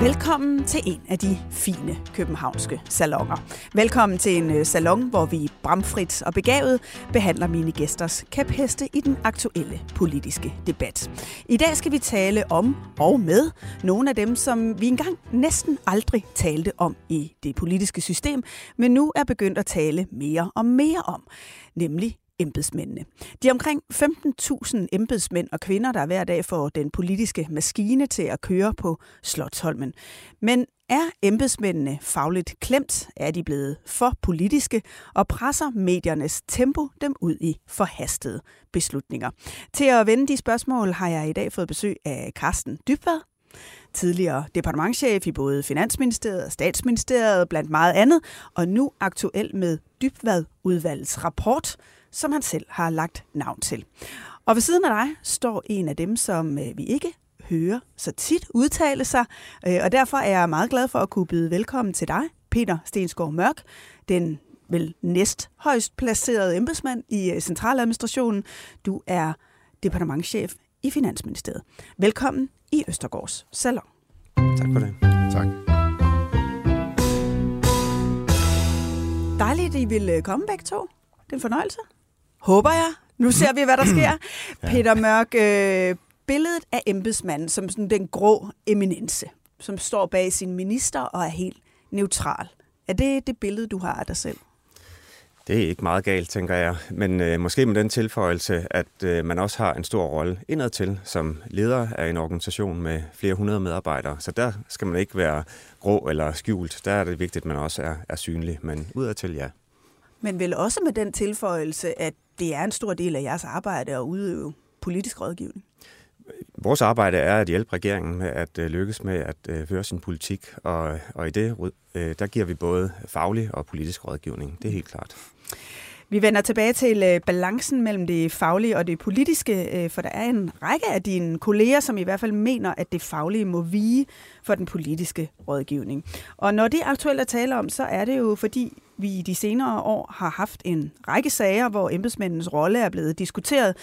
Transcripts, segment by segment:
Velkommen til en af de fine københavnske salonger. Velkommen til en øh, salon, hvor vi bramfrit og begavet behandler mine gæsters kæpheste i den aktuelle politiske debat. I dag skal vi tale om og med nogle af dem, som vi engang næsten aldrig talte om i det politiske system, men nu er begyndt at tale mere og mere om, nemlig embedsmændene. De omkring 15.000 embedsmænd og kvinder, der hver dag får den politiske maskine til at køre på Slottholmen. Men er embedsmændene fagligt klemt? Er de blevet for politiske? Og presser mediernes tempo dem ud i forhastede beslutninger? Til at vende de spørgsmål har jeg i dag fået besøg af Carsten Dybvad, tidligere departementchef i både Finansministeriet og Statsministeriet, blandt meget andet, og nu aktuel med Dybvad-udvalgets rapport, som han selv har lagt navn til. Og ved siden af dig står en af dem, som øh, vi ikke hører så tit udtale sig, øh, og derfor er jeg meget glad for at kunne byde velkommen til dig, Peter Stensgaard Mørk, den vel næst højst placerede embedsmand i øh, centraladministrationen. Du er departementchef i Finansministeriet. Velkommen i Østergårds Salon. Tak for det. Tak. Dejligt, at I vil komme begge to. Det er en fornøjelse. Håber jeg. Nu ser vi, hvad der sker. ja. Peter Mørk, øh, billedet af embedsmanden som sådan den grå eminence, som står bag sin minister og er helt neutral. Er det det billede, du har af dig selv? Det er ikke meget galt, tænker jeg. Men øh, måske med den tilføjelse, at øh, man også har en stor rolle indadtil som leder af en organisation med flere hundrede medarbejdere. Så der skal man ikke være grå eller skjult. Der er det vigtigt, at man også er, er synlig. Men udadtil, ja. Men vel også med den tilføjelse, at det er en stor del af jeres arbejde at udøve politisk rådgivning. Vores arbejde er at hjælpe regeringen med at øh, lykkes med at øh, føre sin politik, og, og i det øh, der giver vi både faglig og politisk rådgivning. Det er helt klart. Vi vender tilbage til balancen mellem det faglige og det politiske, for der er en række af dine kolleger, som i hvert fald mener, at det faglige må vige for den politiske rådgivning. Og når det er aktuelt at tale om, så er det jo fordi, vi i de senere år har haft en række sager, hvor embedsmændenes rolle er blevet diskuteret.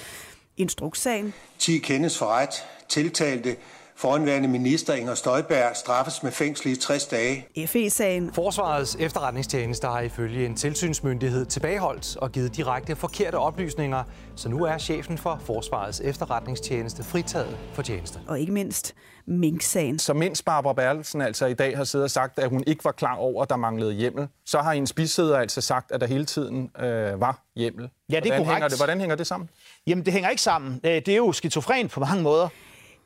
Instrukssagen. 10 kendes for ret. Tiltalte Foranværende minister Inger Støjberg straffes med fængsel i 60 dage. FE-sagen. Forsvarets efterretningstjeneste har ifølge en tilsynsmyndighed tilbageholdt og givet direkte forkerte oplysninger, så nu er chefen for Forsvarets efterretningstjeneste fritaget for tjeneste. Og ikke mindst Mink-sagen. Så mens Barbara Bertelsen altså i dag har siddet og sagt, at hun ikke var klar over, at der manglede hjemmel, så har en spidsæder altså sagt, at der hele tiden øh, var hjemmel. Ja, det er hvordan korrekt. Hænger det, hvordan hænger det sammen? Jamen, det hænger ikke sammen. Øh, det er jo skizofren på mange måder.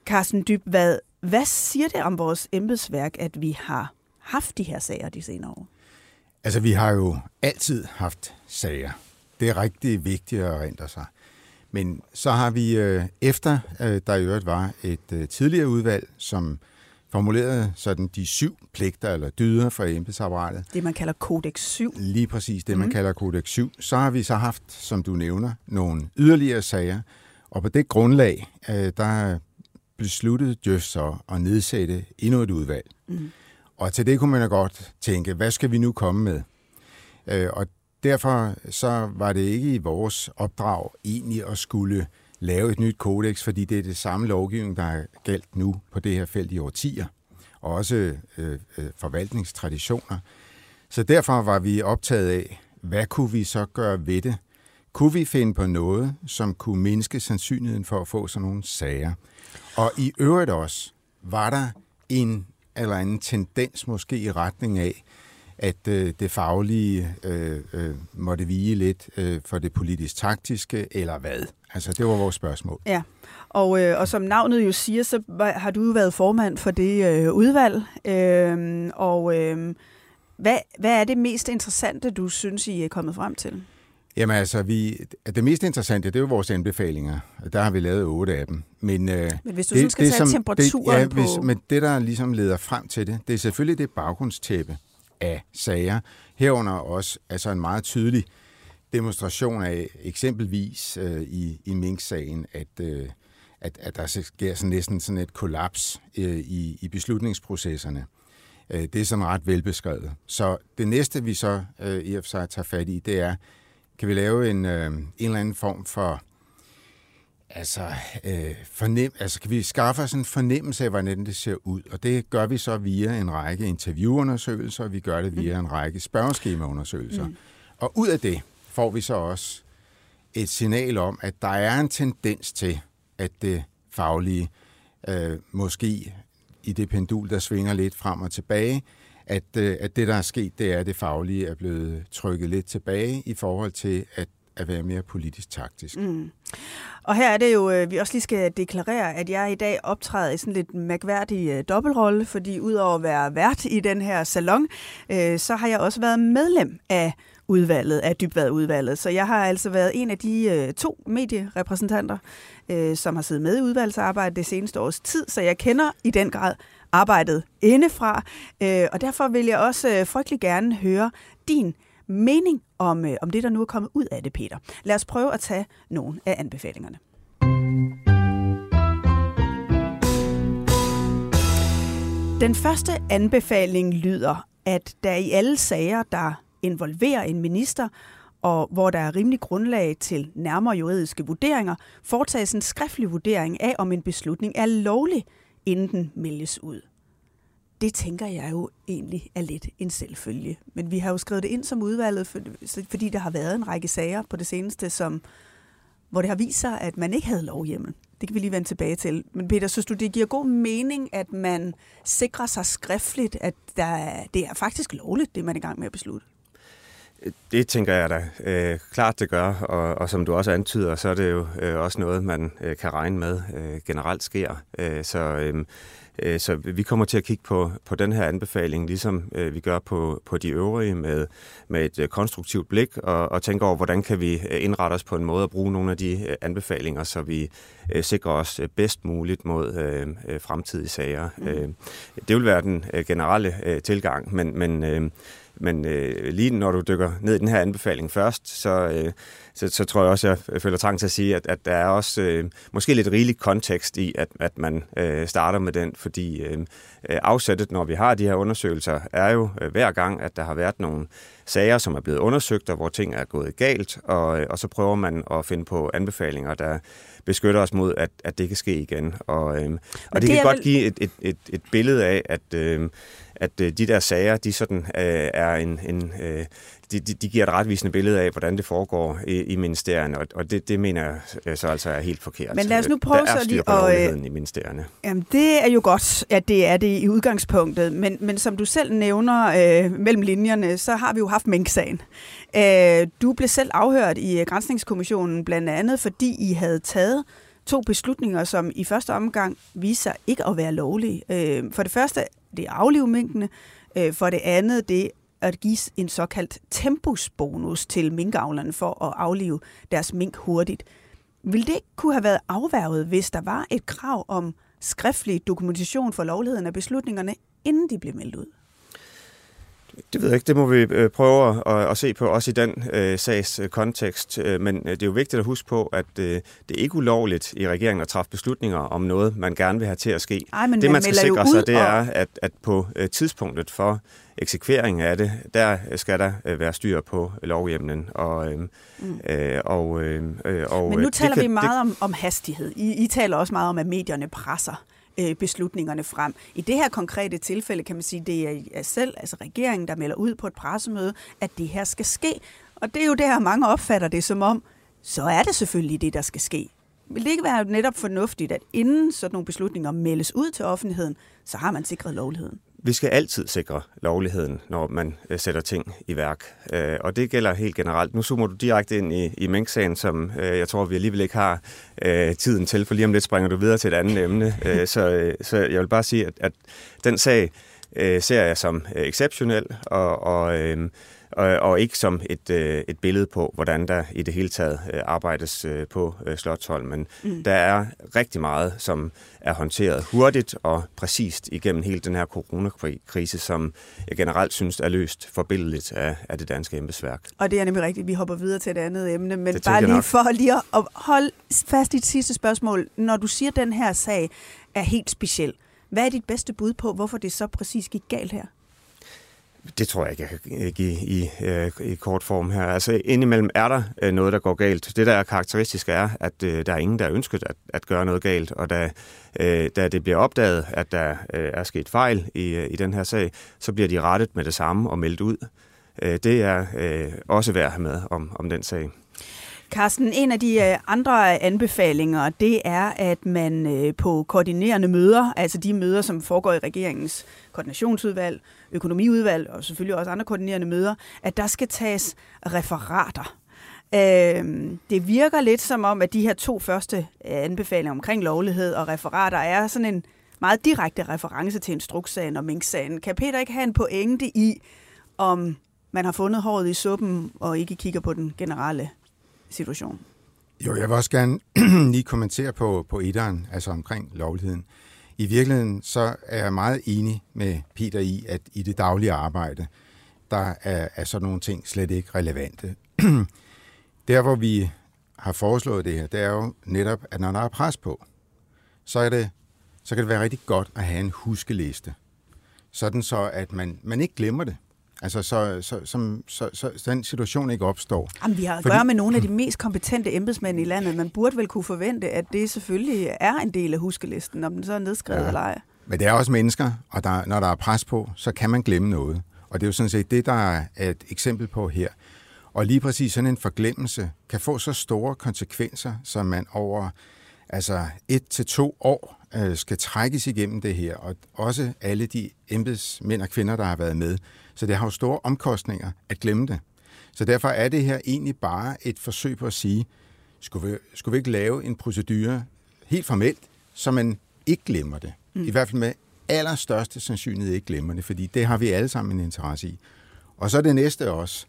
Carsten Dyb, hvad, hvad siger det om vores embedsværk, at vi har haft de her sager de senere år? Altså, vi har jo altid haft sager. Det er rigtig vigtigt at rente sig. Men så har vi, øh, efter øh, der i øvrigt var et øh, tidligere udvalg, som formulerede sådan de syv pligter eller dyder for embedsapparatet. Det, man kalder Kodex 7. Lige præcis det, man mm. kalder Kodex 7. Så har vi så haft, som du nævner, nogle yderligere sager. Og på det grundlag, der besluttede Djøf så at nedsætte endnu et udvalg. Mm. Og til det kunne man jo godt tænke, hvad skal vi nu komme med? Øh, og derfor så var det ikke i vores opdrag egentlig at skulle lave et nyt kodex, fordi det er det samme lovgivning, der er galt nu på det her felt i årtier, og også øh, øh, forvaltningstraditioner. Så derfor var vi optaget af, hvad kunne vi så gøre ved det? Kunne vi finde på noget, som kunne mindske sandsynligheden for at få sådan nogle sager? Og i øvrigt også, var der en eller anden tendens måske i retning af, at øh, det faglige øh, øh, måtte vige lidt øh, for det politisk-taktiske, eller hvad? Altså, det var vores spørgsmål. Ja, og, øh, og som navnet jo siger, så har du været formand for det øh, udvalg, øh, og øh, Hvad, hvad er det mest interessante, du synes, I er kommet frem til? Jamen altså, vi, det mest interessante, det er jo vores anbefalinger. Der har vi lavet otte af dem. Men, øh, men hvis du det, skal det, tage som, temperaturen det, ja, på... Hvis, men det, der ligesom leder frem til det, det er selvfølgelig det baggrundstæppe af sager. Herunder også altså en meget tydelig demonstration af eksempelvis øh, i, i Mink-sagen, at, øh, at, at der sker sådan næsten sådan et kollaps øh, i, i beslutningsprocesserne. Øh, det er sådan ret velbeskrevet. Så det næste, vi så øh, i og for sig tager fat i, det er, kan vi lave en, øh, en eller anden form for altså, øh, fornem, altså kan vi skaffe os en fornemmelse af, hvordan det ser ud. Og det gør vi så via en række interviewundersøgelser, og vi gør det via en række spørgeskemaundersøgelser. Mm. Og ud af det får vi så også et signal om, at der er en tendens til, at det faglige øh, måske i det pendul, der svinger lidt frem og tilbage, at, øh, at det, der er sket, det er, at det faglige er blevet trykket lidt tilbage i forhold til at, at være mere politisk taktisk. Mm. Og her er det jo, øh, vi også lige skal deklarere, at jeg i dag optræder i sådan lidt mærkværdig øh, dobbeltrolle, fordi udover at være vært i den her salon, øh, så har jeg også været medlem af udvalget, af udvalget. Så jeg har altså været en af de øh, to medierepræsentanter, øh, som har siddet med i udvalgsarbejdet det seneste års tid, så jeg kender i den grad arbejdet indefra, øh, og derfor vil jeg også øh, frygtelig gerne høre din mening om, øh, om det, der nu er kommet ud af det, Peter. Lad os prøve at tage nogle af anbefalingerne. Den første anbefaling lyder, at der i alle sager, der involverer en minister, og hvor der er rimelig grundlag til nærmere juridiske vurderinger, foretages en skriftlig vurdering af, om en beslutning er lovlig, inden den meldes ud. Det tænker jeg jo egentlig er lidt en selvfølge. Men vi har jo skrevet det ind som udvalget, fordi der har været en række sager på det seneste, som, hvor det har vist sig, at man ikke havde lovhjemmel. Det kan vi lige vende tilbage til. Men Peter, synes du, det giver god mening, at man sikrer sig skriftligt, at der, det er faktisk lovligt, det man er i gang med at beslutte? Det tænker jeg da øh, klart, det gør, og, og som du også antyder, så er det jo øh, også noget, man øh, kan regne med øh, generelt sker. Øh, så, øh, øh, så vi kommer til at kigge på, på den her anbefaling, ligesom øh, vi gør på, på de øvrige, med, med et øh, konstruktivt blik, og, og tænke over, hvordan kan vi øh, indrette os på en måde at bruge nogle af de øh, anbefalinger, så vi øh, sikrer os øh, bedst muligt mod øh, øh, fremtidige sager. Mm. Øh, det vil være den øh, generelle øh, tilgang, men, men øh, men øh, lige når du dykker ned i den her anbefaling først, så, øh, så, så tror jeg også, at jeg føler trang til at sige, at, at der er også øh, måske lidt rigelig kontekst i, at, at man øh, starter med den, fordi øh, afsættet, når vi har de her undersøgelser, er jo øh, hver gang, at der har været nogle sager, som er blevet undersøgt, og hvor ting er gået galt, og, øh, og så prøver man at finde på anbefalinger, der beskytter os mod, at, at det kan ske igen. Og, øh, og det, det kan godt vel... give et, et, et, et billede af, at... Øh, at øh, de der sager, de sådan øh, er en, en øh, de, de, de giver et retvisende billede af, hvordan det foregår i, i ministerierne, og, og det, det mener jeg øh, så altså er helt forkert. Men lad os nu prøve der er styr på og, øh, i ministerierne. Jamen, det er jo godt, at det er det i udgangspunktet, men, men som du selv nævner øh, mellem linjerne, så har vi jo haft Mink-sagen. Øh, du blev selv afhørt i Grænsningskommissionen, blandt andet fordi I havde taget to beslutninger, som i første omgang viser ikke at være lovlige. Øh, for det første, det er aflive minkene. Øh, for det andet, det at give en såkaldt tempusbonus til minkavlerne for at aflive deres mink hurtigt. Vil det ikke kunne have været afværget, hvis der var et krav om skriftlig dokumentation for lovligheden af beslutningerne, inden de blev meldt ud? Det ved jeg ikke. Det må vi øh, prøve at, at se på, også i den øh, sags øh, kontekst. Øh, men det er jo vigtigt at huske på, at øh, det er ikke ulovligt i regeringen at træffe beslutninger om noget, man gerne vil have til at ske. Ej, men det, man, skal sikre sig, det og... er, at, at på tidspunktet for eksekvering af det, der skal der være styr på lovhjemlen. Og, øh, mm. øh, og, øh, og, Men nu taler kan, vi meget det... om, om hastighed. I, I taler også meget om, at medierne presser øh, beslutningerne frem. I det her konkrete tilfælde kan man sige, at det er selv, altså regeringen, der melder ud på et pressemøde, at det her skal ske. Og det er jo der, mange opfatter det som om, så er det selvfølgelig det, der skal ske. Vil det ikke være netop fornuftigt, at inden sådan nogle beslutninger meldes ud til offentligheden, så har man sikret lovligheden? Vi skal altid sikre lovligheden, når man øh, sætter ting i værk. Øh, og det gælder helt generelt. Nu zoomer du direkte ind i, i Mink-sagen, som øh, jeg tror, vi alligevel ikke har tiden til, for lige om lidt springer du videre til et andet emne. så, så jeg vil bare sige, at, at den sag øh, ser jeg som øh, exceptionel og, og, øh, og, og ikke som et, øh, et billede på, hvordan der i det hele taget øh, arbejdes øh, på øh, Slottholmen. Mm. Der er rigtig meget, som er håndteret hurtigt og præcist igennem hele den her coronakrise, som jeg generelt synes er løst forbilledeligt af, af det danske embedsværk. Og det er nemlig rigtigt. Vi hopper videre til et andet emne, men bare lige nok. for lige at holde fast i et sidste spørgsmål. Når du siger, at den her sag er helt speciel, hvad er dit bedste bud på, hvorfor det så præcis gik galt her? Det tror jeg ikke, jeg kan øh, give i, øh, i kort form her. Altså indimellem er der øh, noget, der går galt. Det, der er karakteristisk, er, at øh, der er ingen, der er ønsket at, at gøre noget galt. Og da, øh, da det bliver opdaget, at der øh, er sket fejl i, i den her sag, så bliver de rettet med det samme og meldt ud. Det er også værd at have med om, om den sag. Carsten, en af de øh, andre anbefalinger, det er, at man øh, på koordinerende møder, altså de møder, som foregår i regeringens koordinationsudvalg, økonomiudvalg og selvfølgelig også andre koordinerende møder, at der skal tages referater. Øh, det virker lidt som om, at de her to første øh, anbefalinger omkring lovlighed og referater er sådan en meget direkte reference til instrukssagen og minksagen. Kan Peter ikke have en pointe i, om man har fundet håret i suppen og ikke kigger på den generelle situation? Jo, jeg vil også gerne lige kommentere på, på etteren, altså omkring lovligheden. I virkeligheden så er jeg meget enig med Peter i, at i det daglige arbejde, der er, er sådan nogle ting slet ikke relevante. Der, hvor vi har foreslået det her, det er jo netop, at når der er pres på, så, er det, så kan det være rigtig godt at have en huskeliste. Sådan så, at man, man ikke glemmer det. Altså, så, så, så, så, så, så den situation ikke opstår. Jamen, vi har at Fordi, gøre med nogle af de mest kompetente embedsmænd i landet. Man burde vel kunne forvente, at det selvfølgelig er en del af huskelisten, om den så er nedskrevet ja. eller ej. Men det er også mennesker, og der, når der er pres på, så kan man glemme noget. Og det er jo sådan set det, der er et eksempel på her. Og lige præcis sådan en forglemmelse kan få så store konsekvenser, som man over altså et til to år øh, skal trækkes igennem det her. Og også alle de embedsmænd og kvinder, der har været med, så det har jo store omkostninger at glemme det. Så derfor er det her egentlig bare et forsøg på at sige, skulle vi, skulle vi ikke lave en procedure helt formelt, så man ikke glemmer det. Mm. I hvert fald med allerstørste sandsynlighed ikke glemmer det, fordi det har vi alle sammen en interesse i. Og så det næste også,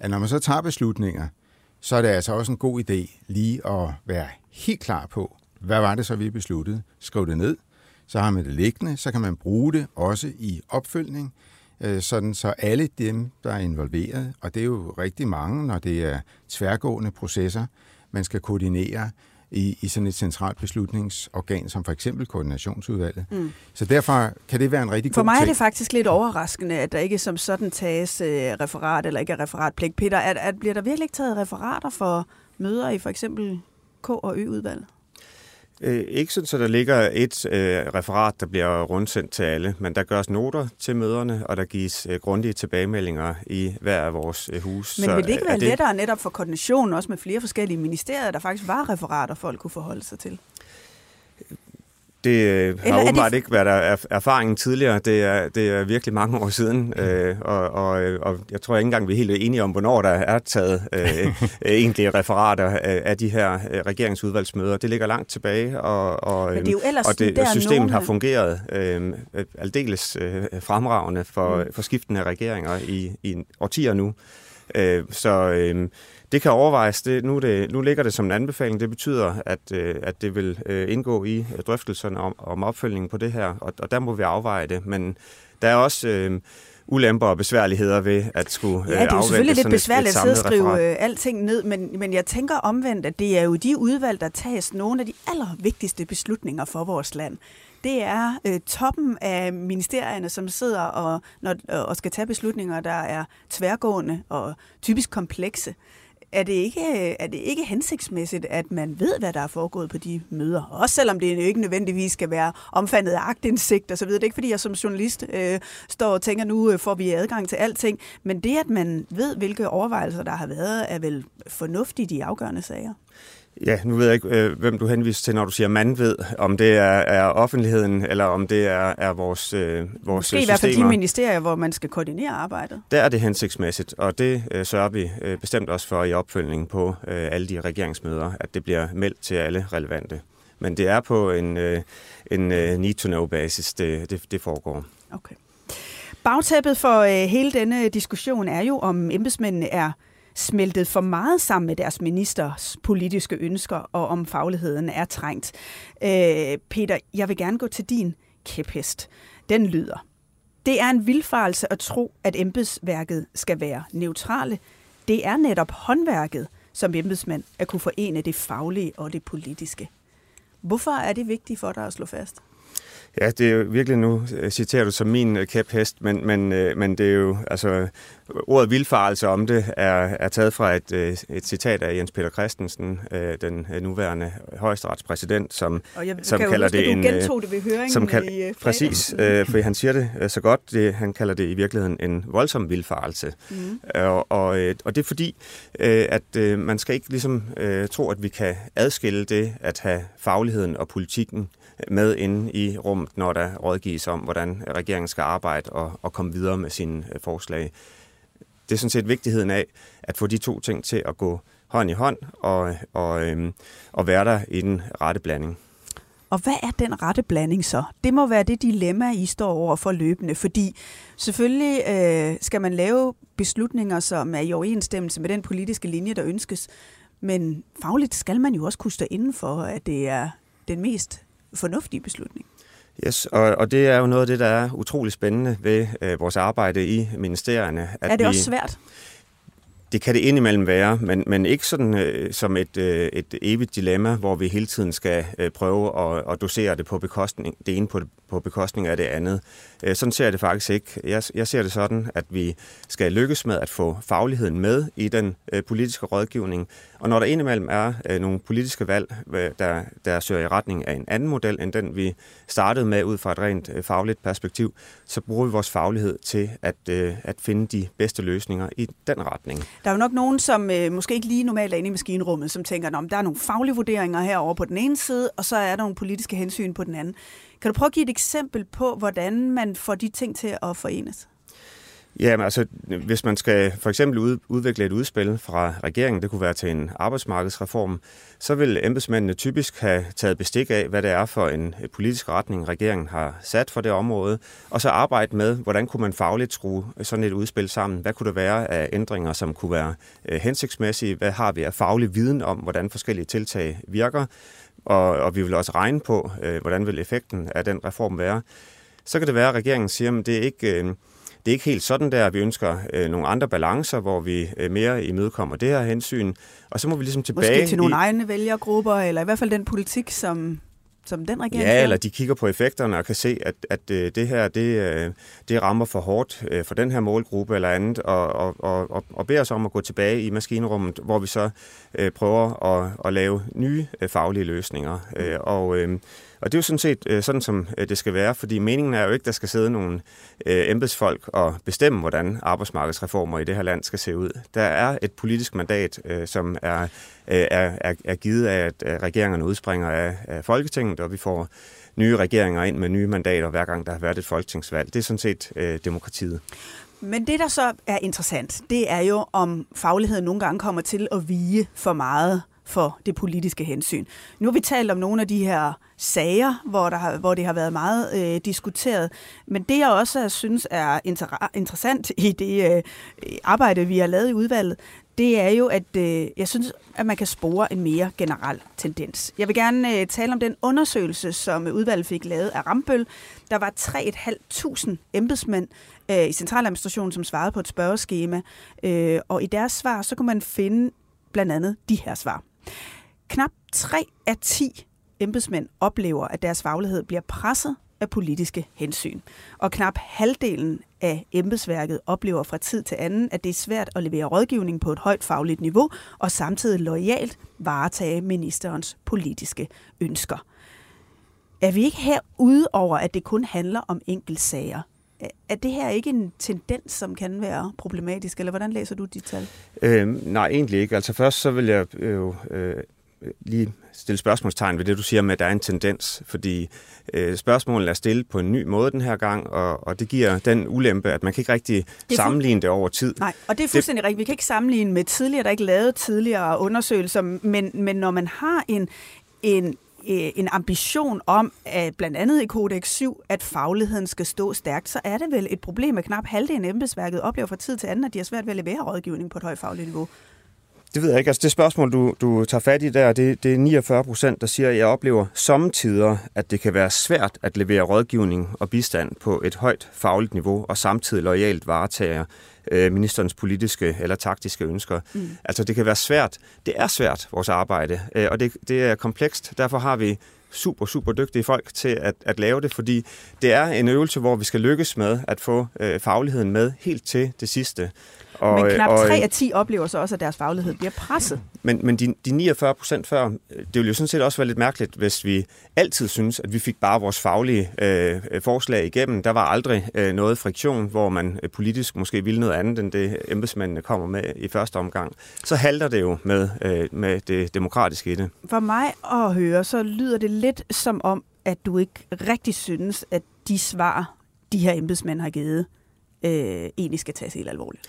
at når man så tager beslutninger, så er det altså også en god idé lige at være helt klar på, hvad var det så, vi besluttede? Skriv det ned, så har man det liggende, så kan man bruge det også i opfølgning, Øh, sådan så alle dem, der er involveret, og det er jo rigtig mange, når det er tværgående processer, man skal koordinere i, i sådan et centralt beslutningsorgan, som for eksempel koordinationsudvalget. Mm. Så derfor kan det være en rigtig For god mig ting. er det faktisk lidt overraskende, at der ikke som sådan tages øh, referat, eller ikke er referatpligt. Peter, at, at bliver der virkelig ikke taget referater for møder i for eksempel K- og Ø-udvalget? Øh, ikke sådan, så der ligger et øh, referat, der bliver rundsendt til alle, men der gøres noter til møderne, og der gives øh, grundige tilbagemeldinger i hver af vores øh, hus. Men vil det ikke være det... lettere netop for koordinationen, også med flere forskellige ministerier, der faktisk var referater, folk kunne forholde sig til? Det øh, har Eller åbenbart det... ikke været erfaringen tidligere. Det er, det er virkelig mange år siden, øh, og, og, øh, og jeg tror ikke engang, vi er helt enige om, hvornår der er taget øh, egentlige referater af de her øh, regeringsudvalgsmøder. Det ligger langt tilbage, og, og, Men det, er jo og det, der systemet nogle... har fungeret øh, aldeles øh, fremragende for, mm. for skiftende regeringer i, i årtier nu. Øh, så... Øh, det kan overvejes. Det, nu, det, nu ligger det som en anbefaling. Det betyder, at, øh, at det vil øh, indgå i øh, drøftelserne om, om opfølgningen på det her, og, og der må vi afveje det. Men der er også øh, ulemper og besværligheder ved at skulle Ja, det er jo selvfølgelig lidt besværligt at sidde og skrive referat. alting ned, men, men jeg tænker omvendt, at det er jo de udvalg, der tages nogle af de allervigtigste beslutninger for vores land det er øh, toppen af ministerierne, som sidder og, når, og skal tage beslutninger, der er tværgående og typisk komplekse er det, ikke, er det ikke hensigtsmæssigt, at man ved, hvad der er foregået på de møder? Også selvom det ikke nødvendigvis skal være omfattet af agtindsigt osv. Det er ikke, fordi jeg som journalist øh, står og tænker, nu øh, får vi adgang til alting. Men det, at man ved, hvilke overvejelser der har været, er vel fornuftigt i afgørende sager. Ja, nu ved jeg ikke, øh, hvem du henviser til, når du siger, man ved, om det er, er offentligheden, eller om det er, er vores, øh, vores Måske systemer. i hvert fald de ministerier, hvor man skal koordinere arbejdet. Der er det hensigtsmæssigt, og det øh, sørger vi øh, bestemt også for i opfølgningen på øh, alle de regeringsmøder, at det bliver meldt til alle relevante. Men det er på en, øh, en øh, need-to-know-basis, det, det, det foregår. Okay. Bagtæppet for øh, hele denne diskussion er jo, om embedsmændene er smeltet for meget sammen med deres ministers politiske ønsker, og om fagligheden er trængt. Øh, Peter, jeg vil gerne gå til din kæphest. Den lyder. Det er en vildfarelse at tro, at embedsværket skal være neutrale. Det er netop håndværket som embedsmand at kunne forene det faglige og det politiske. Hvorfor er det vigtigt for dig at slå fast? Ja, det er jo virkelig nu, citerer du som min kæphest, men, men, øh, men det er jo, altså, ordet vildfarelse om det er, er taget fra et, et citat af Jens Peter Christensen, den nuværende højesteretspræsident, som, og jeg, som kalder huske, det en... det ved høringen som kald, i Præcis, øh, for han siger det så godt, det, han kalder det i virkeligheden en voldsom vildfarelse. Mm. Og, og, og det er fordi, at man skal ikke ligesom tro, at vi kan adskille det at have fagligheden og politikken med inde i rummet, når der rådgives om, hvordan regeringen skal arbejde og, og komme videre med sine øh, forslag. Det er sådan set vigtigheden af at få de to ting til at gå hånd i hånd og, og, øhm, og være der i den rette blanding. Og hvad er den rette blanding så? Det må være det dilemma, I står over for løbende, fordi selvfølgelig øh, skal man lave beslutninger, som er i overensstemmelse med den politiske linje, der ønskes, men fagligt skal man jo også kunne stå inden for, at det er den mest fornuftige beslutning. Yes, og, og det er jo noget af det, der er utrolig spændende ved øh, vores arbejde i ministerierne. At er det vi, også svært? Det kan det indimellem være, men, men ikke sådan øh, som et, øh, et evigt dilemma, hvor vi hele tiden skal øh, prøve at, at dosere det på bekostning, det ene på, på bekostning af det andet. Øh, sådan ser jeg det faktisk ikke. Jeg, jeg ser det sådan, at vi skal lykkes med at få fagligheden med i den øh, politiske rådgivning, og når der indimellem er øh, nogle politiske valg, øh, der, der søger i retning af en anden model, end den vi startede med ud fra et rent øh, fagligt perspektiv, så bruger vi vores faglighed til at, øh, at finde de bedste løsninger i den retning. Der er jo nok nogen, som øh, måske ikke lige normalt er inde i maskinrummet, som tænker, at der er nogle faglige vurderinger herovre på den ene side, og så er der nogle politiske hensyn på den anden. Kan du prøve at give et eksempel på, hvordan man får de ting til at forenes? Ja, men altså, hvis man skal for eksempel udvikle et udspil fra regeringen, det kunne være til en arbejdsmarkedsreform, så vil embedsmændene typisk have taget bestik af, hvad det er for en øh, politisk retning, regeringen har sat for det område, og så arbejde med, hvordan kunne man fagligt skrue øh, sådan et udspil sammen? Hvad kunne der være af ændringer, som kunne være øh, hensigtsmæssige? Hvad har vi af faglig viden om, hvordan forskellige tiltag virker? Og, og vi vil også regne på, hvordan vil effekten af den reform være. Så kan det være, at regeringen siger, at det er ikke... Det er ikke helt sådan der. Vi ønsker øh, nogle andre balancer, hvor vi øh, mere imødekommer det her hensyn. Og så må vi ligesom tilbage... Måske til nogle i... egne vælgergrupper, eller i hvert fald den politik, som, som den regering Ja, eller de kigger på effekterne og kan se, at, at øh, det her det, øh, det rammer for hårdt øh, for den her målgruppe eller andet, og, og, og, og beder os om at gå tilbage i maskinrummet, hvor vi så øh, prøver at, at lave nye faglige løsninger. Mm. Og øh, og det er jo sådan set øh, sådan, som øh, det skal være, fordi meningen er jo ikke, at der skal sidde nogle øh, embedsfolk og bestemme, hvordan arbejdsmarkedsreformer i det her land skal se ud. Der er et politisk mandat, øh, som er, øh, er, er, er givet af, at regeringerne udspringer af, af Folketinget, og vi får nye regeringer ind med nye mandater, hver gang der har været et folketingsvalg. Det er sådan set øh, demokratiet. Men det, der så er interessant, det er jo, om fagligheden nogle gange kommer til at vige for meget for det politiske hensyn. Nu har vi talt om nogle af de her sager, hvor, der har, hvor det har været meget øh, diskuteret. Men det, jeg også synes er inter- interessant i det øh, arbejde, vi har lavet i udvalget, det er jo, at øh, jeg synes, at man kan spore en mere generel tendens. Jeg vil gerne øh, tale om den undersøgelse, som udvalget fik lavet af Rambøl. Der var 3.500 embedsmænd øh, i centraladministrationen, som svarede på et spørgeskema. Øh, og i deres svar, så kunne man finde blandt andet de her svar. Knap 3 af 10 embedsmænd oplever, at deres faglighed bliver presset af politiske hensyn. Og knap halvdelen af embedsværket oplever fra tid til anden, at det er svært at levere rådgivning på et højt fagligt niveau, og samtidig lojalt varetage ministerens politiske ønsker. Er vi ikke her ude over, at det kun handler om enkeltsager? Er det her ikke en tendens, som kan være problematisk, eller hvordan læser du de tal? Øh, nej, egentlig ikke. Altså først så vil jeg jo øh, lige stille spørgsmålstegn ved det, du siger med, at der er en tendens, fordi øh, spørgsmålet er stillet på en ny måde den her gang, og, og det giver den ulempe, at man kan ikke rigtig det sammenligne det over tid. Nej, og det er fuldstændig det... rigtigt. Vi kan ikke sammenligne med tidligere, der er ikke lavet tidligere undersøgelser, men, men når man har en, en Øh, en ambition om, at blandt andet i Kodex 7, at fagligheden skal stå stærkt, så er det vel et problem, at knap halvdelen af embedsværket oplever fra tid til anden, at de har svært ved at levere rådgivning på et højt fagligt niveau. Det ved jeg ikke. Altså det spørgsmål, du, du tager fat i der, det, det er 49 procent, der siger, at jeg oplever samtidig, at det kan være svært at levere rådgivning og bistand på et højt fagligt niveau, og samtidig lojalt varetager øh, ministerens politiske eller taktiske ønsker. Mm. Altså det kan være svært. Det er svært, vores arbejde, øh, og det, det er komplekst. Derfor har vi super, super dygtige folk til at, at lave det, fordi det er en øvelse, hvor vi skal lykkes med at få øh, fagligheden med helt til det sidste. Og, men knap 3 af 10 oplever så også, at deres faglighed bliver presset. Men, men de, de 49 procent før, det ville jo sådan set også være lidt mærkeligt, hvis vi altid synes, at vi fik bare vores faglige øh, forslag igennem. Der var aldrig øh, noget friktion, hvor man øh, politisk måske ville noget andet, end det embedsmændene kommer med i første omgang. Så halter det jo med, øh, med det demokratiske i det. For mig at høre, så lyder det lidt som om, at du ikke rigtig synes, at de svar, de her embedsmænd har givet, øh, egentlig skal tages helt alvorligt.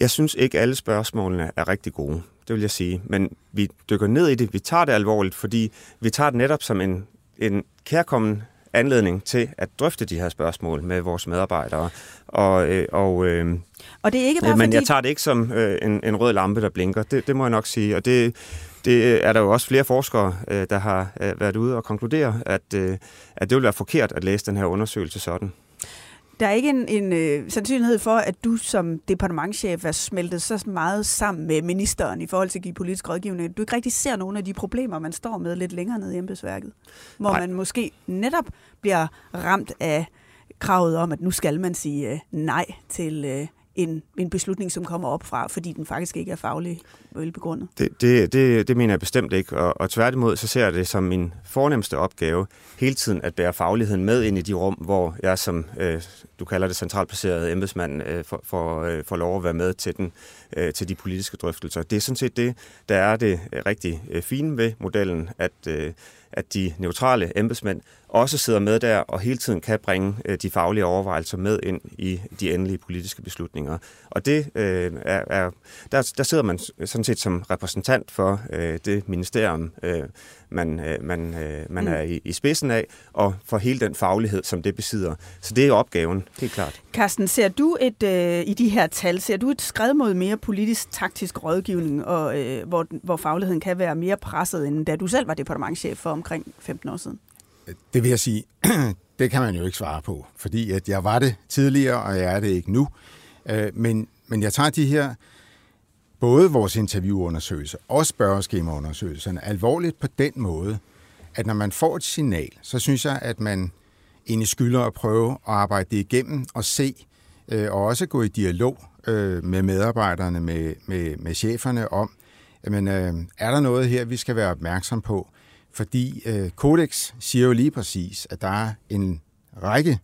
Jeg synes ikke, alle spørgsmålene er rigtig gode, det vil jeg sige. Men vi dykker ned i det, vi tager det alvorligt, fordi vi tager det netop som en, en kærkommen anledning til at drøfte de her spørgsmål med vores medarbejdere. Og, øh, og, øh, og det er ikke bare Men fordi... jeg tager det ikke som øh, en, en rød lampe, der blinker. Det, det må jeg nok sige. Og det, det er der jo også flere forskere, øh, der har øh, været ude og konkludere, at, øh, at det vil være forkert at læse den her undersøgelse sådan. Der er ikke en, en øh, sandsynlighed for, at du som departementchef er smeltet så meget sammen med ministeren i forhold til at give politisk rådgivning, du ikke rigtig ser nogle af de problemer, man står med lidt længere nede i embedsværket. Hvor nej. man måske netop bliver ramt af kravet om, at nu skal man sige øh, nej til øh, en, en beslutning, som kommer op fra, fordi den faktisk ikke er faglig velbegrundet. Det, det, det, det mener jeg bestemt ikke, og, og tværtimod så ser jeg det som min fornemmeste opgave hele tiden at bære fagligheden med ind i de rum, hvor jeg som, øh, du kalder det centralplaceret embedsmand, øh, får for, øh, for lov at være med til, den, øh, til de politiske drøftelser. Det er sådan set det, der er det rigtig øh, fine ved modellen, at, øh, at de neutrale embedsmænd også sidder med der og hele tiden kan bringe øh, de faglige overvejelser med ind i de endelige politiske beslutninger. Og det øh, er, er der, der sidder man sådan set som repræsentant for øh, det ministerium, øh, man, øh, man, øh, man mm. er i, i spidsen af, og for hele den faglighed, som det besidder. Så det er opgaven, helt klart. Carsten, ser du et øh, i de her tal, ser du et skred mod mere politisk taktisk rådgivning, og, øh, hvor, hvor fagligheden kan være mere presset, end da du selv var departementchef for omkring 15 år siden? Det vil jeg sige, det kan man jo ikke svare på, fordi at jeg var det tidligere, og jeg er det ikke nu. Øh, men, men jeg tager de her, både vores interviewundersøgelser og spørgeskemaundersøgelserne, alvorligt på den måde, at når man får et signal, så synes jeg, at man egentlig skylder at prøve at arbejde det igennem og se, øh, og også gå i dialog øh, med medarbejderne, med, med, med cheferne om, jamen, øh, er der noget her, vi skal være opmærksom på? Fordi øh, Codex siger jo lige præcis, at der er en række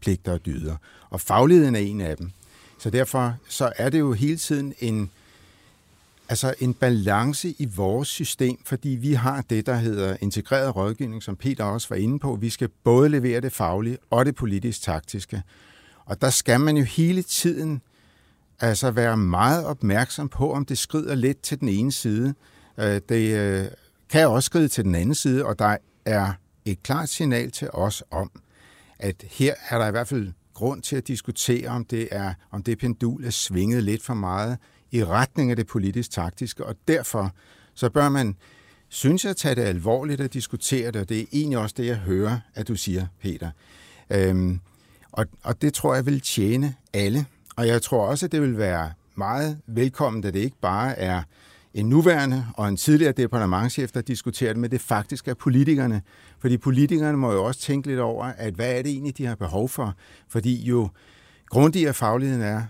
pligter og dyder, og fagligheden er en af dem. Så derfor så er det jo hele tiden en, altså en balance i vores system, fordi vi har det, der hedder integreret rådgivning, som Peter også var inde på. Vi skal både levere det faglige og det politisk taktiske. Og der skal man jo hele tiden altså være meget opmærksom på, om det skrider lidt til den ene side. Øh, det øh, kan også skride til den anden side, og der er et klart signal til os om, at her er der i hvert fald grund til at diskutere, om det er om det pendul er svinget lidt for meget i retning af det politisk taktiske, og derfor så bør man, synes jeg, tage det alvorligt at diskutere det, og det er egentlig også det, jeg hører, at du siger, Peter. Øhm, og, og det tror jeg vil tjene alle, og jeg tror også, at det vil være meget velkommen, at det ikke bare er en nuværende og en tidligere departementchef, der diskuterer det, men det faktisk er politikerne. Fordi politikerne må jo også tænke lidt over, at hvad er det egentlig, de har behov for? Fordi jo grundigere fagligheden er,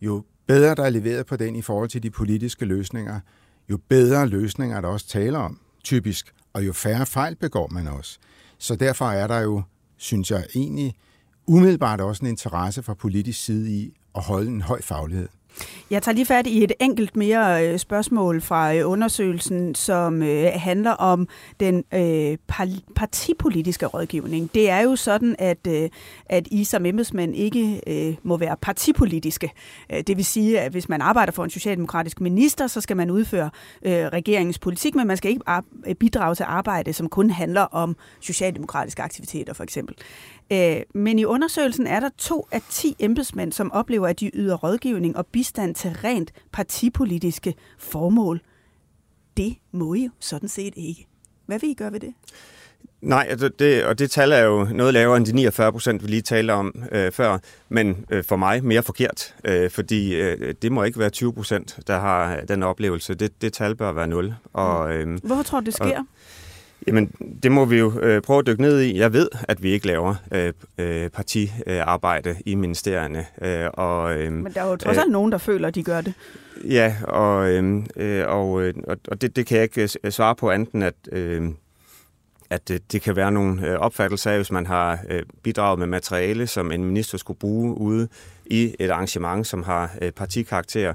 jo bedre der er leveret på den i forhold til de politiske løsninger, jo bedre løsninger er der også taler om, typisk, og jo færre fejl begår man også. Så derfor er der jo, synes jeg egentlig, umiddelbart også en interesse fra politisk side i at holde en høj faglighed. Jeg tager lige fat i et enkelt mere øh, spørgsmål fra øh, undersøgelsen, som øh, handler om den partipolitiske rådgivning. Det er jo sådan, at, at I som embedsmænd ikke må være partipolitiske. Det vil sige, at hvis man arbejder for en socialdemokratisk minister, så skal man udføre regeringens politik, men man skal ikke bidrage til arbejde, som kun handler om socialdemokratiske aktiviteter for eksempel. Øh, men i undersøgelsen er der to af ti embedsmænd, som oplever, at de yder rådgivning og bistand til rent partipolitiske formål. Det må I jo sådan set ikke. Hvad vil I gøre ved det? Nej, altså det, og det tal er jo noget lavere end de 49 procent, vi lige talte om øh, før, men øh, for mig mere forkert, øh, fordi øh, det må ikke være 20 procent, der har den oplevelse. Det, det tal bør være 0. Og, øh, Hvorfor tror du, det sker? Og, Jamen, det må vi jo øh, prøve at dykke ned i. Jeg ved, at vi ikke laver øh, øh, partiarbejde i ministerierne. Øh, og, øh, Men der er jo trods alt øh, nogen, der føler, at de gør det. Ja, og, øhm, øh, og, og det, det kan jeg ikke øh, svare på anden, at, øh, at det, det kan være nogle øh, opfattelser af, hvis man har øh, bidraget med materiale, som en minister skulle bruge ude i et arrangement, som har øh, partikarakter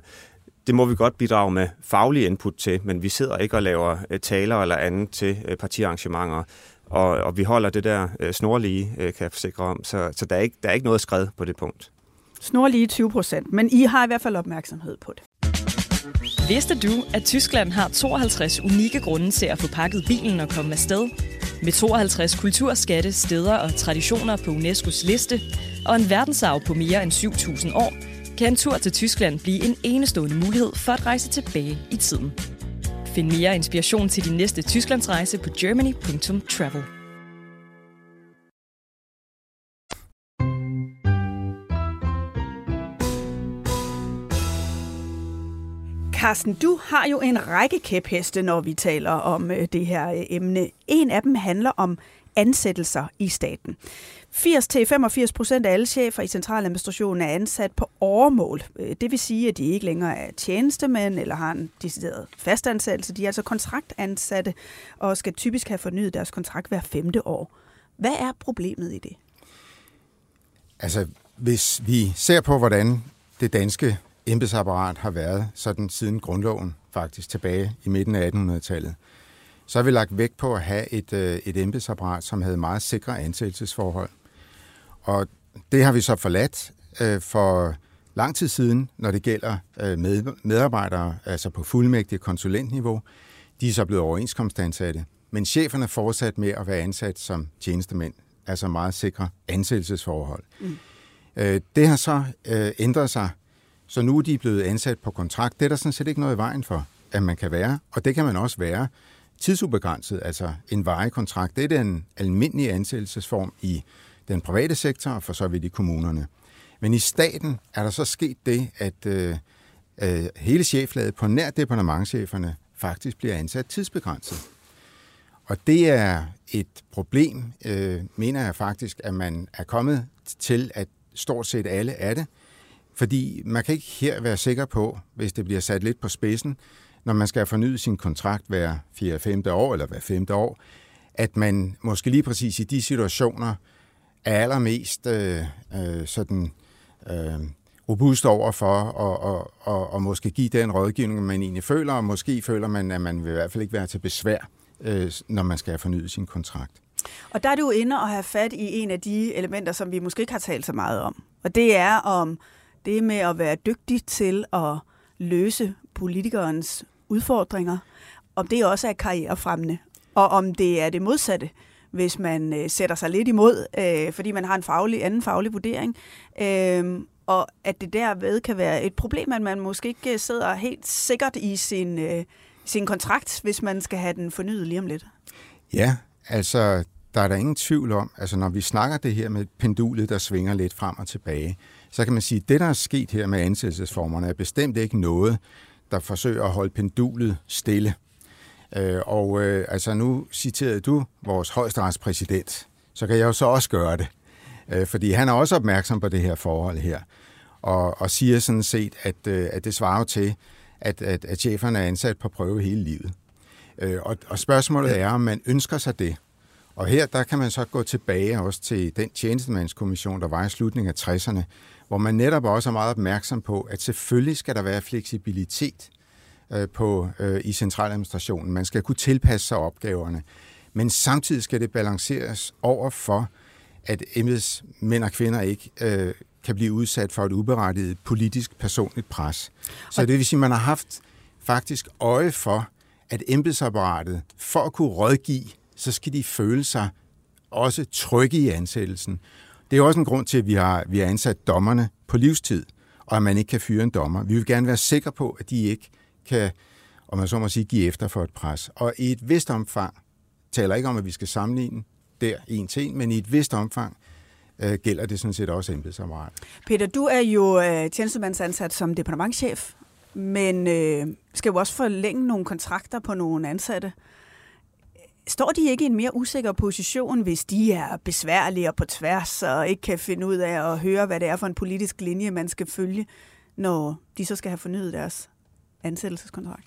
det må vi godt bidrage med faglig input til, men vi sidder ikke og laver øh, taler eller andet til øh, partiarrangementer. Og, og vi holder det der øh, snorlige, kan jeg forsikre om. Så, så der, er ikke, der er ikke noget skred på det punkt. Snorlige 20 procent, men I har i hvert fald opmærksomhed på det. Vidste du, at Tyskland har 52 unikke grunde til at få pakket bilen og komme afsted? Med 52 kulturskatte, steder og traditioner på UNESCO's liste, og en verdensarv på mere end 7.000 år, kan en tur til Tyskland blive en enestående mulighed for at rejse tilbage i tiden. Find mere inspiration til din næste Tysklandsrejse på germany.travel. Carsten, du har jo en række kæpheste, når vi taler om øh, det her øh, emne. En af dem handler om ansættelser i staten. 80-85% af alle chefer i centraladministrationen er ansat på overmål. Øh, det vil sige, at de ikke længere er tjenestemænd eller har en decideret fastansættelse. De er altså kontraktansatte og skal typisk have fornyet deres kontrakt hver femte år. Hvad er problemet i det? Altså, hvis vi ser på, hvordan det danske embedsapparat har været sådan siden grundloven faktisk tilbage i midten af 1800-tallet, så har vi lagt vægt på at have et, øh, et embedsapparat, som havde meget sikre ansættelsesforhold. Og det har vi så forladt øh, for lang tid siden, når det gælder øh, med, medarbejdere, altså på fuldmægtig konsulentniveau. De er så blevet overenskomstansatte, men cheferne fortsat med at være ansat som tjenestemænd, altså meget sikre ansættelsesforhold. Mm. Øh, det har så øh, ændret sig, så nu er de blevet ansat på kontrakt. Det er der sådan set ikke noget i vejen for, at man kan være, og det kan man også være tidsubegrænset, altså en varig kontrakt. Det er den almindelige ansættelsesform i den private sektor og for så vidt i kommunerne. Men i staten er der så sket det, at øh, øh, hele cheflaget på nær departementcheferne faktisk bliver ansat tidsbegrænset. Og det er et problem, øh, mener jeg faktisk, at man er kommet til, at stort set alle er det. Fordi man kan ikke her være sikker på, hvis det bliver sat lidt på spidsen, når man skal have fornyet sin kontrakt hver 4-5. år eller hver 5. år, at man måske lige præcis i de situationer er allermest øh, øh, sådan øh, robust over for og, og, og, og måske give den rådgivning, man egentlig føler, og måske føler man, at man vil i hvert fald ikke være til besvær, øh, når man skal have fornyet sin kontrakt. Og der er du inde og have fat i en af de elementer, som vi måske ikke har talt så meget om. Og det er om det med at være dygtig til at løse politikernes udfordringer, om det også er karrierefremmende, og om det er det modsatte, hvis man øh, sætter sig lidt imod, øh, fordi man har en faglig, anden faglig vurdering, øh, og at det derved kan være et problem, at man måske ikke øh, sidder helt sikkert i sin, øh, sin kontrakt, hvis man skal have den fornyet lige om lidt. Ja, altså der er der ingen tvivl om, altså når vi snakker det her med pendulet, der svinger lidt frem og tilbage, så kan man sige, at det, der er sket her med ansættelsesformerne, er bestemt ikke noget, der forsøger at holde pendulet stille. Øh, og øh, altså nu citerede du vores højesterets så kan jeg jo så også gøre det. Øh, fordi han er også opmærksom på det her forhold her, og, og siger sådan set, at, øh, at det svarer til, at, at, at cheferne er ansat på prøve hele livet. Øh, og, og spørgsmålet er, om man ønsker sig det. Og her der kan man så gå tilbage også til den tjenestemandskommission, der var i slutningen af 60'erne, hvor man netop også er meget opmærksom på, at selvfølgelig skal der være fleksibilitet øh, på, øh, i centraladministrationen. Man skal kunne tilpasse sig opgaverne, men samtidig skal det balanceres over for, at embedsmænd og kvinder ikke øh, kan blive udsat for et uberettiget politisk personligt pres. Så det vil sige, at man har haft faktisk øje for, at embedsapparatet, for at kunne rådgive, så skal de føle sig også trygge i ansættelsen. Det er også en grund til, at vi har, vi har ansat dommerne på livstid, og at man ikke kan fyre en dommer. Vi vil gerne være sikre på, at de ikke kan, om man så må sige, give efter for et pres. Og i et vist omfang, taler ikke om, at vi skal sammenligne der en til en, men i et vist omfang, øh, gælder det sådan set også embedsapparatet. Peter, du er jo øh, tjenestemandsansat som departementchef, men øh, skal jo også forlænge nogle kontrakter på nogle ansatte. Står de ikke i en mere usikker position, hvis de er besværlige og på tværs, og ikke kan finde ud af at høre, hvad det er for en politisk linje, man skal følge, når de så skal have fornyet deres ansættelseskontrakt?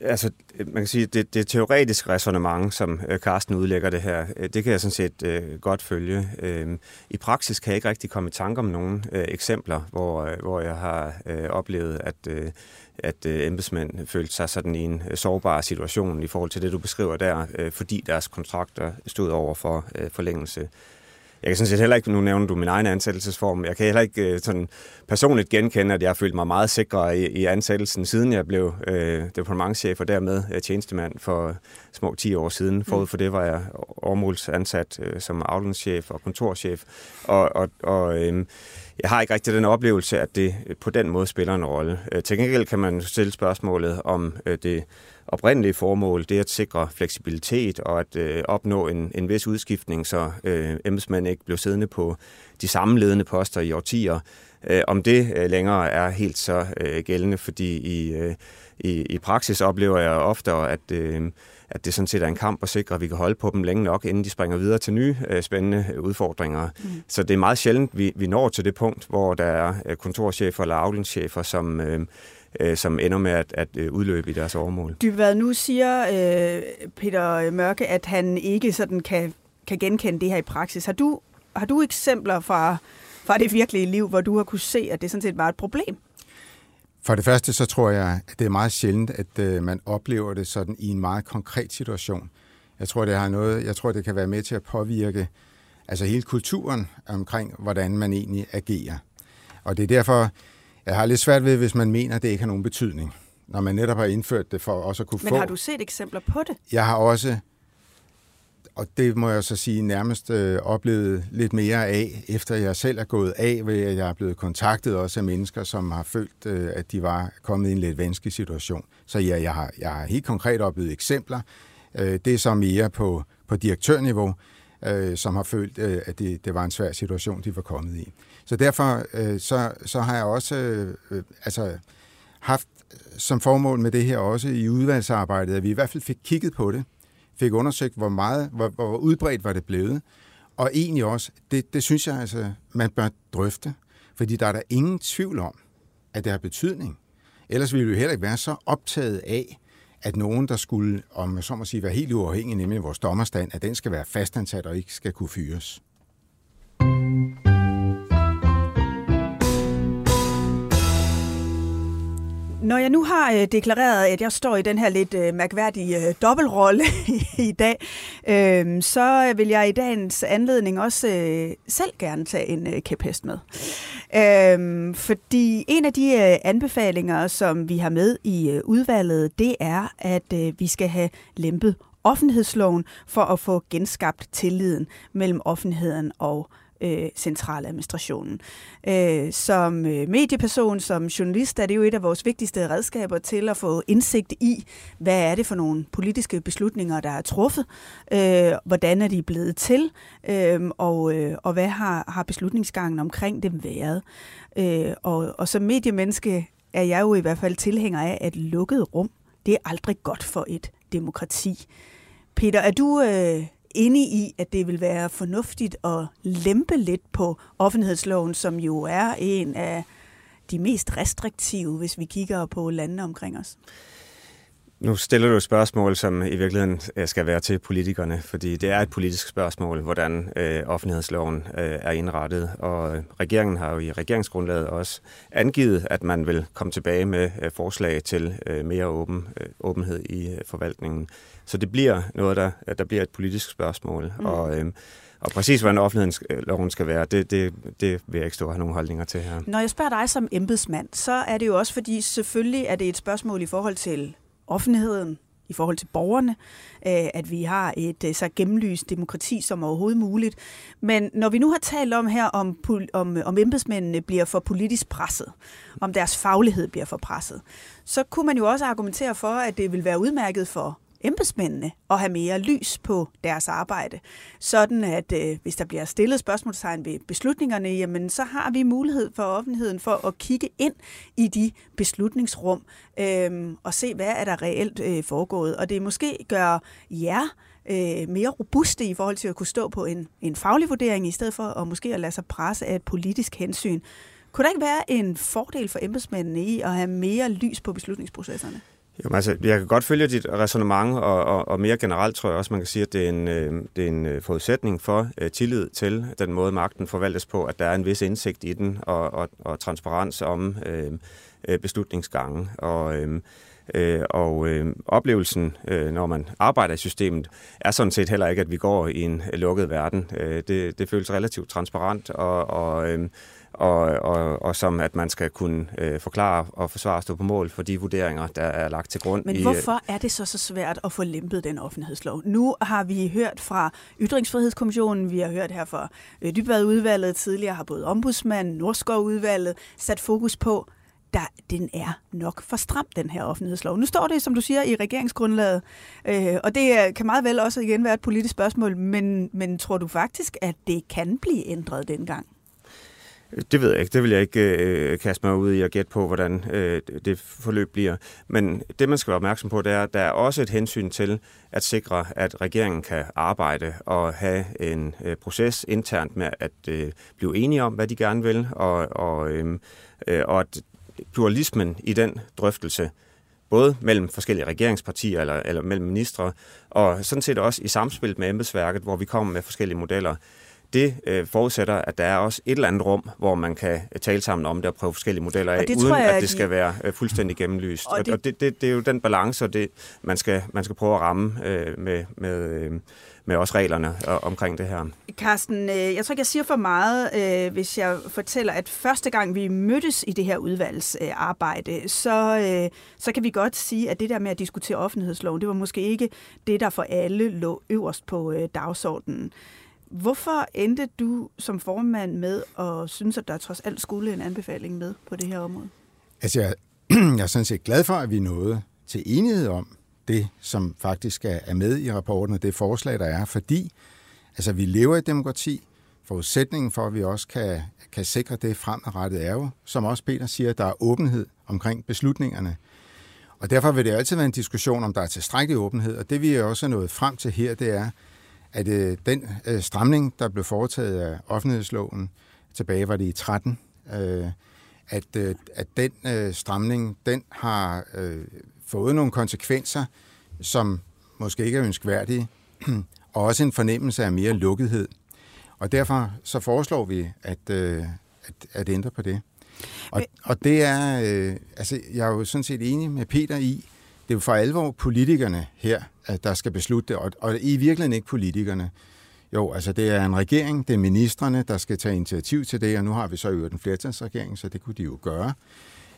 Altså, øh, man kan sige, det, det teoretiske resonemang, som øh, Karsten Carsten udlægger det her, øh, det kan jeg sådan set øh, godt følge. Øh, I praksis kan jeg ikke rigtig komme i tanke om nogle øh, eksempler, hvor, øh, hvor jeg har øh, oplevet, at, øh, at øh, embedsmænd følte sig sådan i en sårbar situation i forhold til det, du beskriver der, øh, fordi deres kontrakter stod over for øh, forlængelse. Jeg kan sådan set heller ikke, nu nævner du min egen ansættelsesform, jeg kan heller ikke øh, sådan personligt genkende, at jeg har følt mig meget sikker i, i ansættelsen, siden jeg blev øh, departementchef og dermed øh, tjenestemand for små 10 år siden. Forud mm. for det var jeg overmålsansat øh, som afdelingschef og kontorchef, og, og, og øh, jeg har ikke rigtig den oplevelse, at det på den måde spiller en rolle. Øh, til gengæld kan man stille spørgsmålet om øh, det oprindelige formål, det er at sikre fleksibilitet og at øh, opnå en, en vis udskiftning, så øh, embedsmænd ikke blev siddende på de samme ledende poster i årtier. Øh, om det øh, længere er helt så øh, gældende, fordi i, øh, i, i praksis oplever jeg ofte, at, øh, at det sådan set er en kamp at sikre, at vi kan holde på dem længe nok, inden de springer videre til nye øh, spændende udfordringer. Mm. Så det er meget sjældent, vi, vi når til det punkt, hvor der er øh, kontorchefer eller afdelingschefer, som... Øh, øh, som ender med at, at øh, udløbe i deres overmål. Dybvad, nu siger øh, Peter Mørke, at han ikke sådan kan, kan genkende det her i praksis. Har du, har du eksempler fra, fra det virkelige liv, hvor du har kunne se, at det sådan set var et problem? For det første, så tror jeg, at det er meget sjældent, at øh, man oplever det sådan i en meget konkret situation. Jeg tror, det har noget, jeg tror, det kan være med til at påvirke altså hele kulturen omkring, hvordan man egentlig agerer. Og det er derfor, jeg har lidt svært ved, hvis man mener, at det ikke har nogen betydning, når man netop har indført det for også at kunne Men få... Men har du set eksempler på det? Jeg har også, og det må jeg så sige, nærmest øh, oplevet lidt mere af, efter jeg selv er gået af, ved at jeg er blevet kontaktet også af mennesker, som har følt, øh, at de var kommet i en lidt vanskelig situation. Så ja, jeg har, jeg har helt konkret oplevet eksempler. Øh, det er så mere på, på direktørniveau, øh, som har følt, øh, at det, det var en svær situation, de var kommet i. Så derfor øh, så, så har jeg også øh, altså, haft som formål med det her også i udvalgsarbejdet, at vi i hvert fald fik kigget på det, fik undersøgt, hvor meget, hvor, hvor udbredt var det blevet, og egentlig også, det, det synes jeg altså, man bør drøfte, fordi der er der ingen tvivl om, at det har betydning. Ellers ville vi jo heller ikke være så optaget af, at nogen, der skulle, om så må sige, være helt uafhængig, nemlig vores dommerstand, at den skal være fastansat og ikke skal kunne fyres. Når jeg nu har øh, deklareret, at jeg står i den her lidt øh, mærkværdige øh, dobbeltrolle i, i dag, øh, så vil jeg i dagens anledning også øh, selv gerne tage en øh, kæphest med. Øh, fordi en af de øh, anbefalinger, som vi har med i øh, udvalget, det er, at øh, vi skal have lempet offentlighedsloven for at få genskabt tilliden mellem offentligheden og øh, centraladministrationen. Øh, som øh, medieperson, som journalist, er det jo et af vores vigtigste redskaber til at få indsigt i, hvad er det for nogle politiske beslutninger, der er truffet, øh, hvordan er de blevet til, øh, og, øh, og hvad har, har beslutningsgangen omkring dem været. Øh, og, og som mediemenneske er jeg jo i hvert fald tilhænger af, at lukket rum, det er aldrig godt for et demokrati. Peter, er du øh, inde i, at det vil være fornuftigt at lempe lidt på offentlighedsloven, som jo er en af de mest restriktive, hvis vi kigger på landene omkring os? Nu stiller du et spørgsmål, som i virkeligheden øh, skal være til politikerne, fordi det er et politisk spørgsmål, hvordan øh, offentlighedsloven øh, er indrettet. Og regeringen har jo i regeringsgrundlaget også angivet, at man vil komme tilbage med øh, forslag til øh, mere åben, øh, åbenhed i øh, forvaltningen. Så det bliver noget, der, der bliver et politisk spørgsmål. Mm. Og, øh, og præcis hvordan offentlighedsloven skal være, det, det, det vil jeg ikke stå have nogle holdninger til her. Når jeg spørger dig som embedsmand, så er det jo også fordi, selvfølgelig er det et spørgsmål i forhold til offentligheden, i forhold til borgerne, øh, at vi har et øh, så gennemlyst demokrati som overhovedet muligt. Men når vi nu har talt om her, om, om, øh, om embedsmændene bliver for politisk presset, om deres faglighed bliver for presset, så kunne man jo også argumentere for, at det vil være udmærket for embedsmændene at have mere lys på deres arbejde. Sådan at øh, hvis der bliver stillet spørgsmålstegn ved beslutningerne, jamen så har vi mulighed for offentligheden for at kigge ind i de beslutningsrum øh, og se, hvad er der reelt øh, foregået. Og det måske gør jer øh, mere robuste i forhold til at kunne stå på en, en faglig vurdering, i stedet for at måske at lade sig presse af et politisk hensyn. Kunne der ikke være en fordel for embedsmændene i at have mere lys på beslutningsprocesserne? Jo, altså, jeg kan godt følge dit resonemang, og, og, og mere generelt tror jeg også, man kan sige, at det er en, øh, det er en øh, forudsætning for øh, tillid til den måde, magten forvaltes på, at der er en vis indsigt i den, og, og, og transparens om øh, øh beslutningsgangen. Og, øh, Øh, og øh, oplevelsen, øh, når man arbejder i systemet, er sådan set heller ikke, at vi går i en øh, lukket verden. Øh, det, det føles relativt transparent, og, og øh, og, og, og som at man skal kunne øh, forklare og forsvare stå på mål for de vurderinger, der er lagt til grund. Men i, hvorfor er det så så svært at få lempet den offentlighedslov? Nu har vi hørt fra Ytringsfrihedskommissionen, vi har hørt her fra øh, Dybvad-udvalget, tidligere har både ombudsmanden, Norskov-udvalget sat fokus på, der, den er nok for stram, den her offentlighedslov. Nu står det, som du siger, i regeringsgrundlaget, øh, og det kan meget vel også igen være et politisk spørgsmål, men, men tror du faktisk, at det kan blive ændret dengang? Det ved jeg ikke. Det vil jeg ikke øh, kaste mig ud i at gætte på, hvordan øh, det forløb bliver. Men det, man skal være opmærksom på, det er, at der er også et hensyn til at sikre, at regeringen kan arbejde og have en øh, proces internt med at øh, blive enige om, hvad de gerne vil, og, og, øh, øh, og at pluralismen i den drøftelse både mellem forskellige regeringspartier eller, eller mellem ministre, og sådan set også i samspil med embedsværket, hvor vi kommer med forskellige modeller, det øh, forudsætter, at der er også et eller andet rum, hvor man kan tale sammen om det og prøve forskellige modeller af, uden jeg, at det skal være øh, fuldstændig gennemlyst. Og det, og det, det, det er jo den balance, og det, man, skal, man skal prøve at ramme øh, med, med, øh, med også reglerne øh, omkring det her. Carsten, øh, jeg tror ikke, jeg siger for meget, øh, hvis jeg fortæller, at første gang vi mødtes i det her udvalgsarbejde, så, øh, så kan vi godt sige, at det der med at diskutere offentlighedsloven, det var måske ikke det, der for alle lå øverst på øh, dagsordenen. Hvorfor endte du som formand med at synes, at der trods alt skulle en anbefaling med på det her område? Altså, jeg, jeg er sådan set glad for, at vi nåede til enighed om det, som faktisk er med i rapporten, og det forslag, der er, fordi altså, vi lever i demokrati. Forudsætningen for, at vi også kan, kan sikre det fremadrettet, er jo, som også Peter siger, at der er åbenhed omkring beslutningerne. Og derfor vil det altid være en diskussion, om der er tilstrækkelig åbenhed, og det vi også er nået frem til her, det er, at øh, den øh, stramning, der blev foretaget af offentlighedsloven, tilbage var det i 13, øh, at, øh, at den øh, stramning, den har øh, fået nogle konsekvenser, som måske ikke er ønskværdige, og også en fornemmelse af mere lukkethed. Og derfor så foreslår vi at, øh, at, at ændre på det. Og, og det er, øh, altså jeg er jo sådan set enig med Peter i, det er jo for alvor politikerne her, at der skal beslutte det, og, og i virkeligheden ikke politikerne. Jo, altså det er en regering, det er ministerne, der skal tage initiativ til det, og nu har vi så jo en flertalsregering, så det kunne de jo gøre.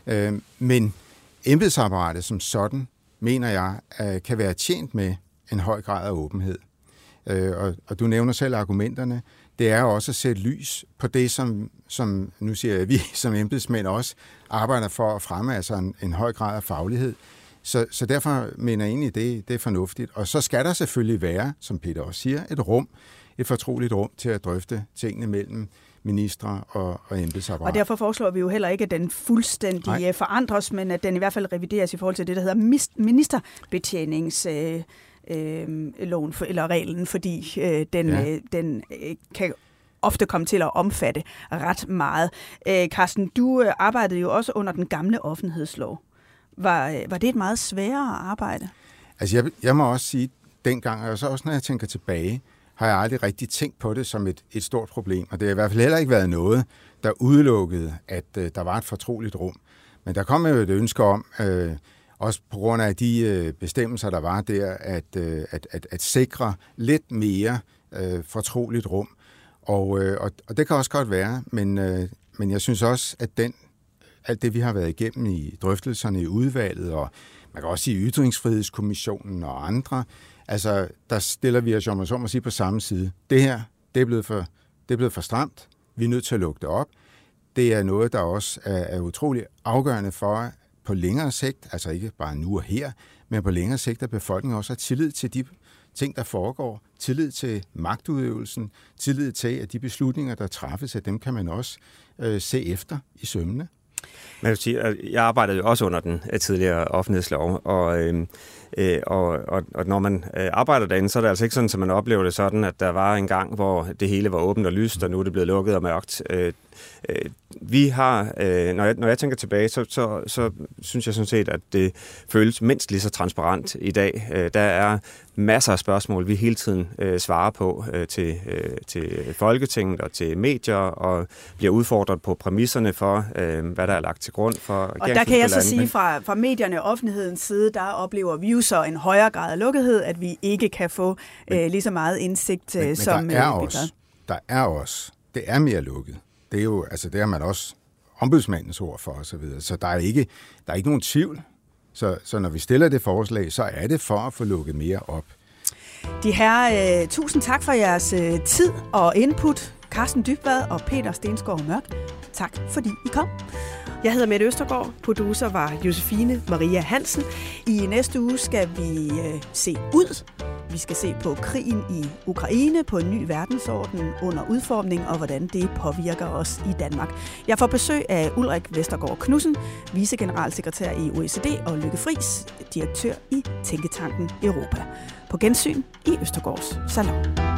Øh, men embedsapparatet som sådan, mener jeg, øh, kan være tjent med en høj grad af åbenhed. Øh, og, og du nævner selv argumenterne. Det er også at sætte lys på det, som, som nu siger jeg, vi som embedsmænd også arbejder for at fremme, altså en, en høj grad af faglighed. Så, så derfor mener jeg egentlig, det, det er fornuftigt. Og så skal der selvfølgelig være, som Peter også siger, et rum, et fortroligt rum til at drøfte tingene mellem ministre og, og embedsapparat. Og derfor foreslår vi jo heller ikke, at den fuldstændig Nej. forandres, men at den i hvert fald revideres i forhold til det, der hedder ministerbetjenings... Øh, øh, loven for, eller reglen, fordi øh, den, ja. øh, den øh, kan ofte komme til at omfatte ret meget. Øh, Carsten, du øh, arbejdede jo også under den gamle offentlighedslov. Var, var det et meget sværere arbejde? Altså jeg, jeg må også sige, dengang, og så også når jeg tænker tilbage, har jeg aldrig rigtig tænkt på det som et, et stort problem. Og det har i hvert fald heller ikke været noget, der udelukkede, at øh, der var et fortroligt rum. Men der kom jo et ønske om, øh, også på grund af de øh, bestemmelser, der var der, at, øh, at, at, at sikre lidt mere øh, fortroligt rum. Og, øh, og, og det kan også godt være, men, øh, men jeg synes også, at den, alt det, vi har været igennem i drøftelserne i udvalget, og man kan også sige Ytringsfrihedskommissionen og andre, altså der stiller vi os, om så må sige, på samme side. Det her, det er blevet for, det er blevet for stramt. Vi er nødt til at lukke det op. Det er noget, der også er, er utrolig afgørende for, på længere sigt, altså ikke bare nu og her, men på længere sigt, at befolkningen også har tillid til de ting, der foregår, tillid til magtudøvelsen, tillid til, at de beslutninger, der træffes, at dem kan man også øh, se efter i sømmene. Man vil sige, at jeg arbejdede jo også under den tidligere offentlighedslov, og, øhm, øh, og, og, og når man øh, arbejder derinde, så er det altså ikke sådan, at man oplever det sådan, at der var en gang, hvor det hele var åbent og lyst, og nu er det blevet lukket og mørkt. Øh, Øh, øh, vi har, øh, når, jeg, når jeg tænker tilbage, så, så, så synes jeg sådan set, at det føles mindst lige så transparent i dag. Øh, der er masser af spørgsmål, vi hele tiden øh, svarer på øh, til, øh, til Folketinget og til medier, og bliver udfordret på præmisserne for, øh, hvad der er lagt til grund for Og der kan jeg så sige, fra, fra medierne og offentlighedens side, der oplever vi jo så en højere grad af lukkethed, at vi ikke kan få øh, lige så meget indsigt, men, som men der er også, der er også, det er mere lukket. Det er jo, altså det har man også ombudsmandens ord for osv. Så, videre. så der er ikke, der er ikke nogen tvivl. Så, så når vi stiller det forslag, så er det for at få lukket mere op. De her, øh, tusind tak for jeres øh, tid og input. Carsten Dybvad og Peter Stenskov Mørk. Tak fordi I kom. Jeg hedder Mette Østergaard. Producer var Josefine Maria Hansen. I næste uge skal vi øh, se ud vi skal se på krigen i Ukraine, på en ny verdensorden under udformning og hvordan det påvirker os i Danmark. Jeg får besøg af Ulrik Vestergaard Knudsen, vicegeneralsekretær i OECD, og Lykke Friis, direktør i Tænketanken Europa. På gensyn i Østergaards Salon.